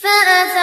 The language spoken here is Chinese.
份爱总